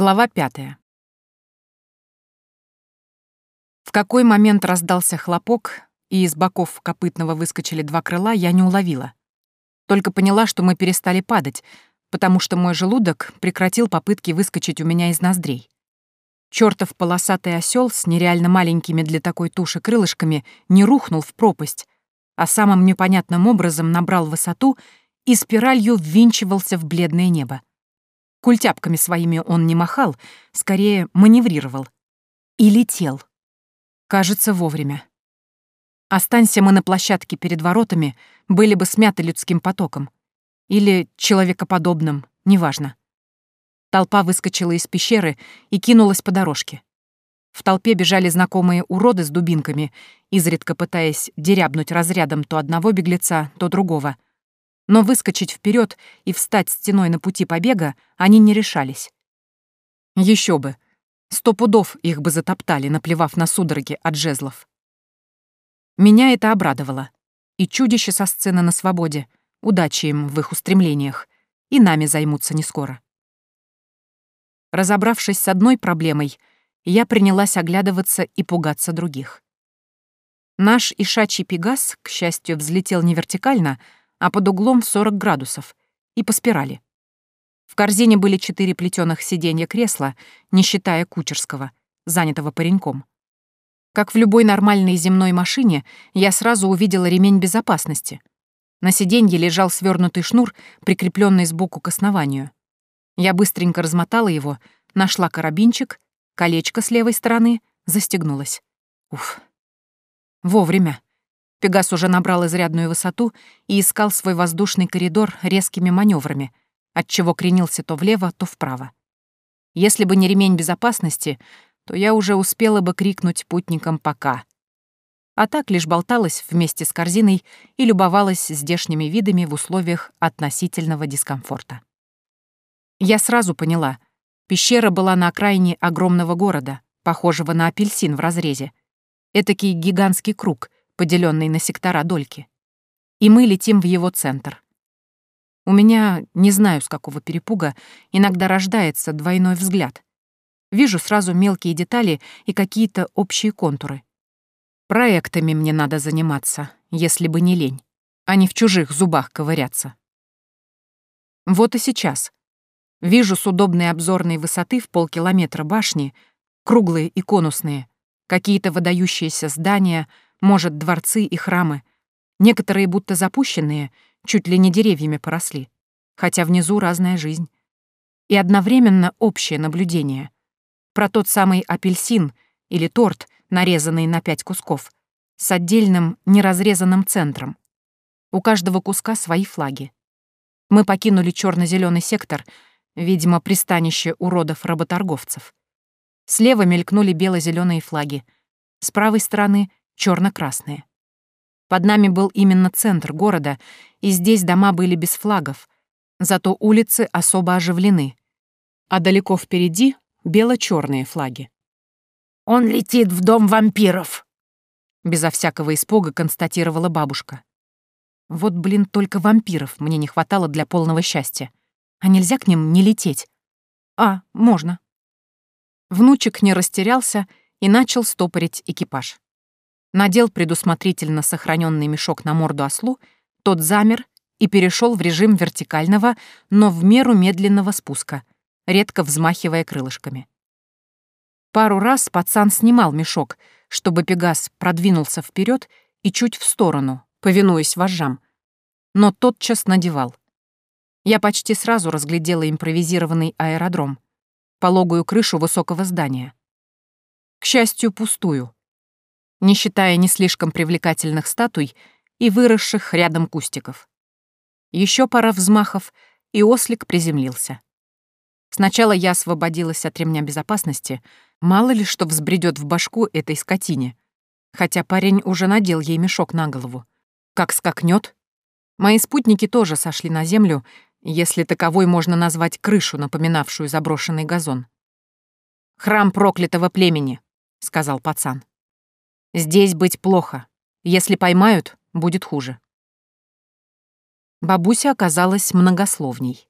Глава пятая. В какой момент раздался хлопок, и из боков копытного выскочили два крыла, я не уловила. Только поняла, что мы перестали падать, потому что мой желудок прекратил попытки выскочить у меня из ноздрей. Чёртов полосатый осёл с нереально маленькими для такой туши крылышками не рухнул в пропасть, а самым непонятным образом набрал высоту и спиралью ввинчивался в бледное небо. Культяпками своими он не махал, скорее маневрировал. И летел. Кажется, вовремя. Останься мы на площадке перед воротами, были бы смяты людским потоком. Или человекоподобным, неважно. Толпа выскочила из пещеры и кинулась по дорожке. В толпе бежали знакомые уроды с дубинками, изредка пытаясь дерябнуть разрядом то одного беглеца, то другого — но выскочить вперед и встать стеной на пути побега они не решались. Еще бы. Сто пудов их бы затоптали, наплевав на судороги от жезлов. Меня это обрадовало. И чудище со сцены на свободе, удачи им в их устремлениях, и нами займутся не скоро. Разобравшись с одной проблемой, я принялась оглядываться и пугаться других. Наш ишачий пегас, к счастью, взлетел не вертикально, а под углом в 40 градусов, и по спирали. В корзине были четыре плетеных сиденья кресла, не считая кучерского, занятого пареньком. Как в любой нормальной земной машине, я сразу увидела ремень безопасности. На сиденье лежал свернутый шнур, прикрепленный сбоку к основанию. Я быстренько размотала его, нашла карабинчик, колечко с левой стороны, застегнулась. Уф. Вовремя. Пегас уже набрал изрядную высоту и искал свой воздушный коридор резкими маневрами, отчего кренился то влево, то вправо. Если бы не ремень безопасности, то я уже успела бы крикнуть путникам «пока». А так лишь болталась вместе с корзиной и любовалась здешними видами в условиях относительного дискомфорта. Я сразу поняла, пещера была на окраине огромного города, похожего на апельсин в разрезе. Этакий гигантский круг — поделенный на сектора дольки. И мы летим в его центр. У меня, не знаю с какого перепуга, иногда рождается двойной взгляд. Вижу сразу мелкие детали и какие-то общие контуры. Проектами мне надо заниматься, если бы не лень, а не в чужих зубах ковыряться. Вот и сейчас. Вижу с удобной обзорной высоты в полкилометра башни, круглые и конусные, какие-то выдающиеся здания — может, дворцы и храмы. Некоторые будто запущенные, чуть ли не деревьями поросли. Хотя внизу разная жизнь. И одновременно общее наблюдение. Про тот самый апельсин или торт, нарезанный на пять кусков, с отдельным неразрезанным центром. У каждого куска свои флаги. Мы покинули черно зеленый сектор, видимо, пристанище уродов-работорговцев. Слева мелькнули бело зеленые флаги. С правой стороны черно-красные. Под нами был именно центр города, и здесь дома были без флагов, зато улицы особо оживлены. А далеко впереди — бело-черные флаги. «Он летит в дом вампиров!» Безо всякого испуга констатировала бабушка. Вот, блин, только вампиров мне не хватало для полного счастья. А нельзя к ним не лететь? А, можно. Внучек не растерялся и начал стопорить экипаж надел предусмотрительно сохраненный мешок на морду ослу, тот замер и перешел в режим вертикального, но в меру медленного спуска, редко взмахивая крылышками. Пару раз пацан снимал мешок, чтобы Пегас продвинулся вперед и чуть в сторону, повинуясь вожжам, но тотчас надевал. Я почти сразу разглядела импровизированный аэродром, пологую крышу высокого здания. К счастью, пустую — не считая не слишком привлекательных статуй и выросших рядом кустиков. Еще пара взмахов, и ослик приземлился. Сначала я освободилась от ремня безопасности, мало ли что взбредет в башку этой скотине, хотя парень уже надел ей мешок на голову. Как скакнет. Мои спутники тоже сошли на землю, если таковой можно назвать крышу, напоминавшую заброшенный газон. «Храм проклятого племени», — сказал пацан. Здесь быть плохо. Если поймают, будет хуже. Бабуся оказалась многословней.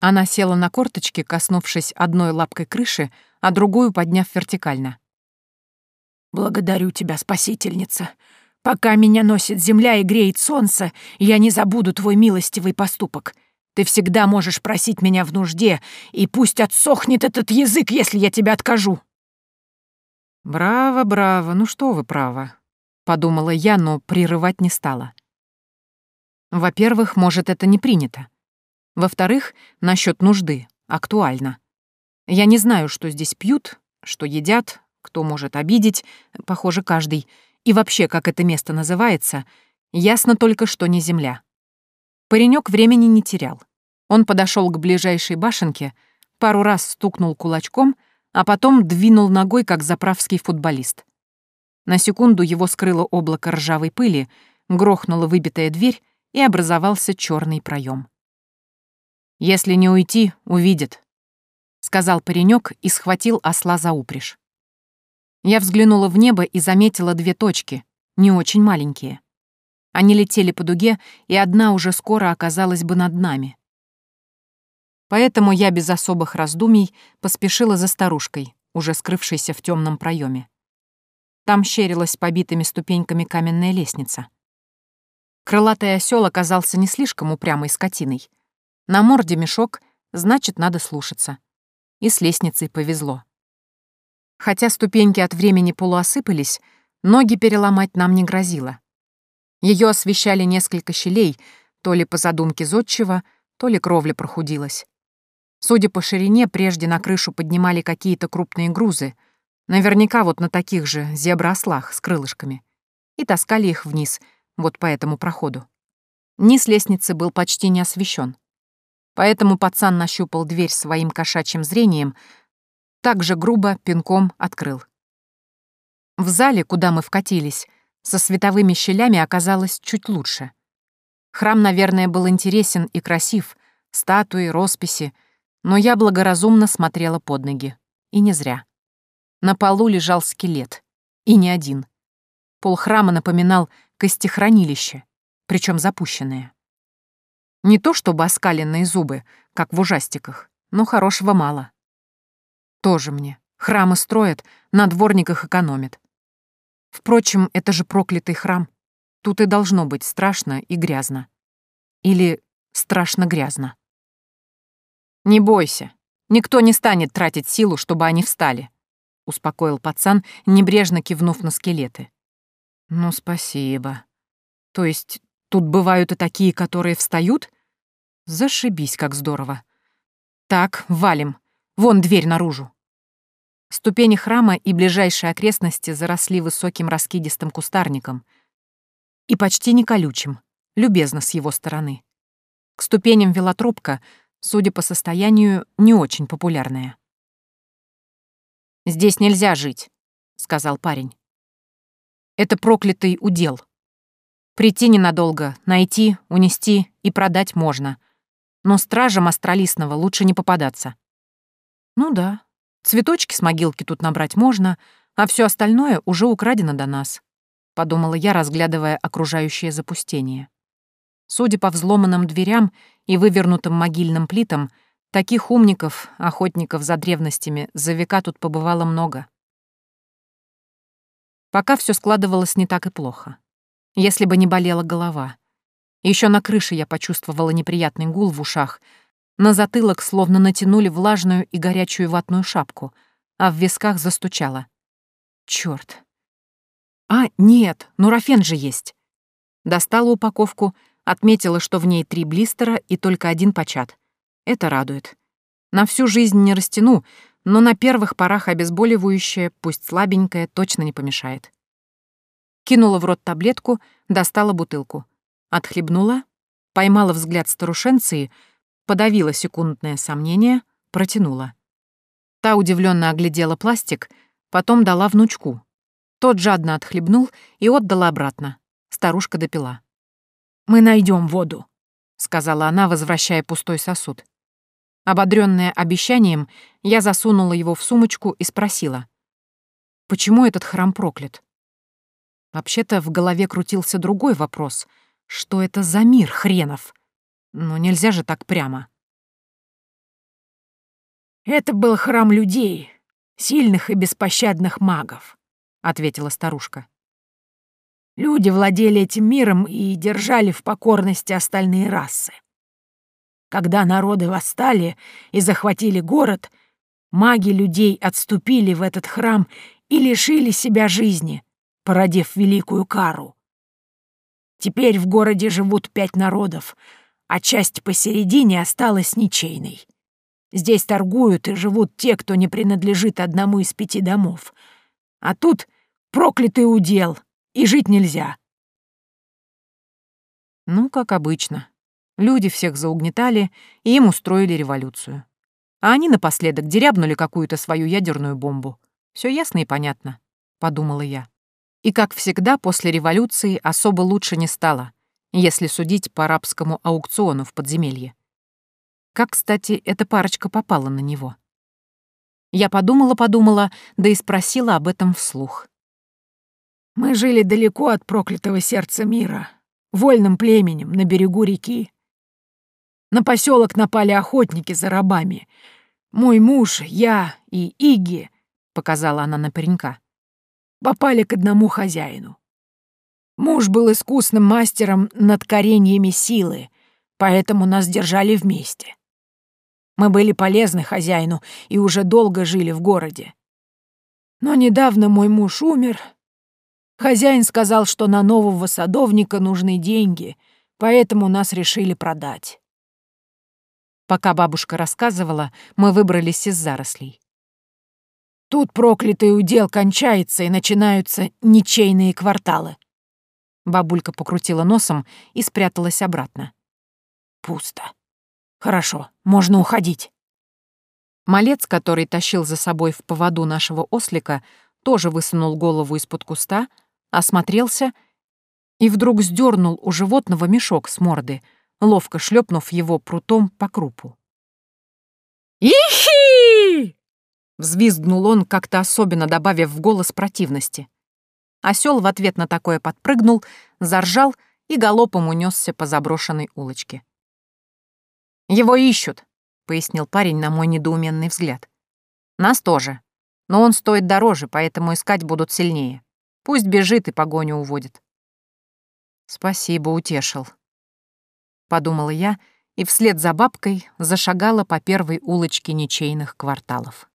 Она села на корточки, коснувшись одной лапкой крыши, а другую подняв вертикально. «Благодарю тебя, спасительница. Пока меня носит земля и греет солнце, я не забуду твой милостивый поступок. Ты всегда можешь просить меня в нужде, и пусть отсохнет этот язык, если я тебя откажу». «Браво, браво, ну что вы, право», — подумала я, но прерывать не стала. Во-первых, может, это не принято. Во-вторых, насчет нужды, актуально. Я не знаю, что здесь пьют, что едят, кто может обидеть, похоже, каждый, и вообще, как это место называется, ясно только, что не земля. Паренек времени не терял. Он подошел к ближайшей башенке, пару раз стукнул кулачком, а потом двинул ногой, как заправский футболист. На секунду его скрыло облако ржавой пыли, грохнула выбитая дверь, и образовался черный проем. «Если не уйти, увидят», — сказал паренек и схватил осла за упряжь. Я взглянула в небо и заметила две точки, не очень маленькие. Они летели по дуге, и одна уже скоро оказалась бы над нами. Поэтому я без особых раздумий поспешила за старушкой, уже скрывшейся в темном проеме. Там щерилась побитыми ступеньками каменная лестница. Крылатый осел оказался не слишком упрямой скотиной. На морде мешок, значит, надо слушаться. И с лестницей повезло. Хотя ступеньки от времени полуосыпались, ноги переломать нам не грозило. Ее освещали несколько щелей, то ли по задумке зодчего, то ли кровля прохудилась. Судя по ширине, прежде на крышу поднимали какие-то крупные грузы, наверняка вот на таких же зеброослах с крылышками, и таскали их вниз, вот по этому проходу. Низ лестницы был почти не освещен. Поэтому пацан нащупал дверь своим кошачьим зрением, так же грубо пинком открыл. В зале, куда мы вкатились, со световыми щелями оказалось чуть лучше. Храм, наверное, был интересен и красив, статуи, росписи, но я благоразумно смотрела под ноги. И не зря. На полу лежал скелет. И не один. Пол храма напоминал костехранилище, причем запущенное. Не то чтобы оскаленные зубы, как в ужастиках, но хорошего мало. Тоже мне. Храмы строят, на дворниках экономят. Впрочем, это же проклятый храм. Тут и должно быть страшно и грязно. Или страшно грязно. «Не бойся. Никто не станет тратить силу, чтобы они встали», — успокоил пацан, небрежно кивнув на скелеты. «Ну, спасибо. То есть тут бывают и такие, которые встают? Зашибись, как здорово. Так, валим. Вон дверь наружу». Ступени храма и ближайшие окрестности заросли высоким раскидистым кустарником. И почти не колючим, любезно с его стороны. К ступеням вела тропка, судя по состоянию, не очень популярная. «Здесь нельзя жить», — сказал парень. «Это проклятый удел. Прийти ненадолго, найти, унести и продать можно. Но стражам астралистного лучше не попадаться». «Ну да, Цветочки с могилки тут набрать можно, а все остальное уже украдено до нас», — подумала я, разглядывая окружающее запустение. Судя по взломанным дверям и вывернутым могильным плитам, таких умников, охотников за древностями, за века тут побывало много. Пока все складывалось не так и плохо. Если бы не болела голова. Еще на крыше я почувствовала неприятный гул в ушах — на затылок словно натянули влажную и горячую ватную шапку, а в висках застучало. Чёрт. А, нет, нурофен же есть. Достала упаковку, отметила, что в ней три блистера и только один почат. Это радует. На всю жизнь не растяну, но на первых порах обезболивающее, пусть слабенькое, точно не помешает. Кинула в рот таблетку, достала бутылку. Отхлебнула, поймала взгляд старушенции — подавила секундное сомнение, протянула. Та удивленно оглядела пластик, потом дала внучку. Тот жадно отхлебнул и отдала обратно. Старушка допила. «Мы найдем воду», — сказала она, возвращая пустой сосуд. Ободрённая обещанием, я засунула его в сумочку и спросила. «Почему этот храм проклят?» Вообще-то в голове крутился другой вопрос. Что это за мир хренов? Но нельзя же так прямо. Это был храм людей, сильных и беспощадных магов, ответила старушка. Люди владели этим миром и держали в покорности остальные расы. Когда народы восстали и захватили город, маги людей отступили в этот храм и лишили себя жизни, породив великую кару. Теперь в городе живут пять народов, а часть посередине осталась ничейной. Здесь торгуют и живут те, кто не принадлежит одному из пяти домов. А тут проклятый удел, и жить нельзя. Ну, как обычно. Люди всех заугнетали, и им устроили революцию. А они напоследок дерябнули какую-то свою ядерную бомбу. Все ясно и понятно, — подумала я. И, как всегда, после революции особо лучше не стало, если судить по арабскому аукциону в подземелье. Как, кстати, эта парочка попала на него? Я подумала-подумала, да и спросила об этом вслух. «Мы жили далеко от проклятого сердца мира, вольным племенем на берегу реки. На поселок напали охотники за рабами. Мой муж, я и Иги, — показала она на паренька, — попали к одному хозяину. Муж был искусным мастером над кореньями силы, поэтому нас держали вместе. Мы были полезны хозяину и уже долго жили в городе. Но недавно мой муж умер. Хозяин сказал, что на нового садовника нужны деньги, поэтому нас решили продать. Пока бабушка рассказывала, мы выбрались из зарослей. Тут проклятый удел кончается, и начинаются ничейные кварталы. Бабулька покрутила носом и спряталась обратно. Пусто. Хорошо, можно уходить. Малец, который тащил за собой в поводу нашего ослика, тоже высунул голову из-под куста, осмотрелся и вдруг сдернул у животного мешок с морды, ловко шлепнув его прутом по крупу. «Ихи!» — взвизгнул он, как-то особенно добавив в голос противности. Осел в ответ на такое подпрыгнул, заржал и галопом унесся по заброшенной улочке. «Его ищут», — пояснил парень на мой недоуменный взгляд. «Нас тоже. Но он стоит дороже, поэтому искать будут сильнее. Пусть бежит и погоню уводит». «Спасибо, утешил», — подумала я и вслед за бабкой зашагала по первой улочке ничейных кварталов.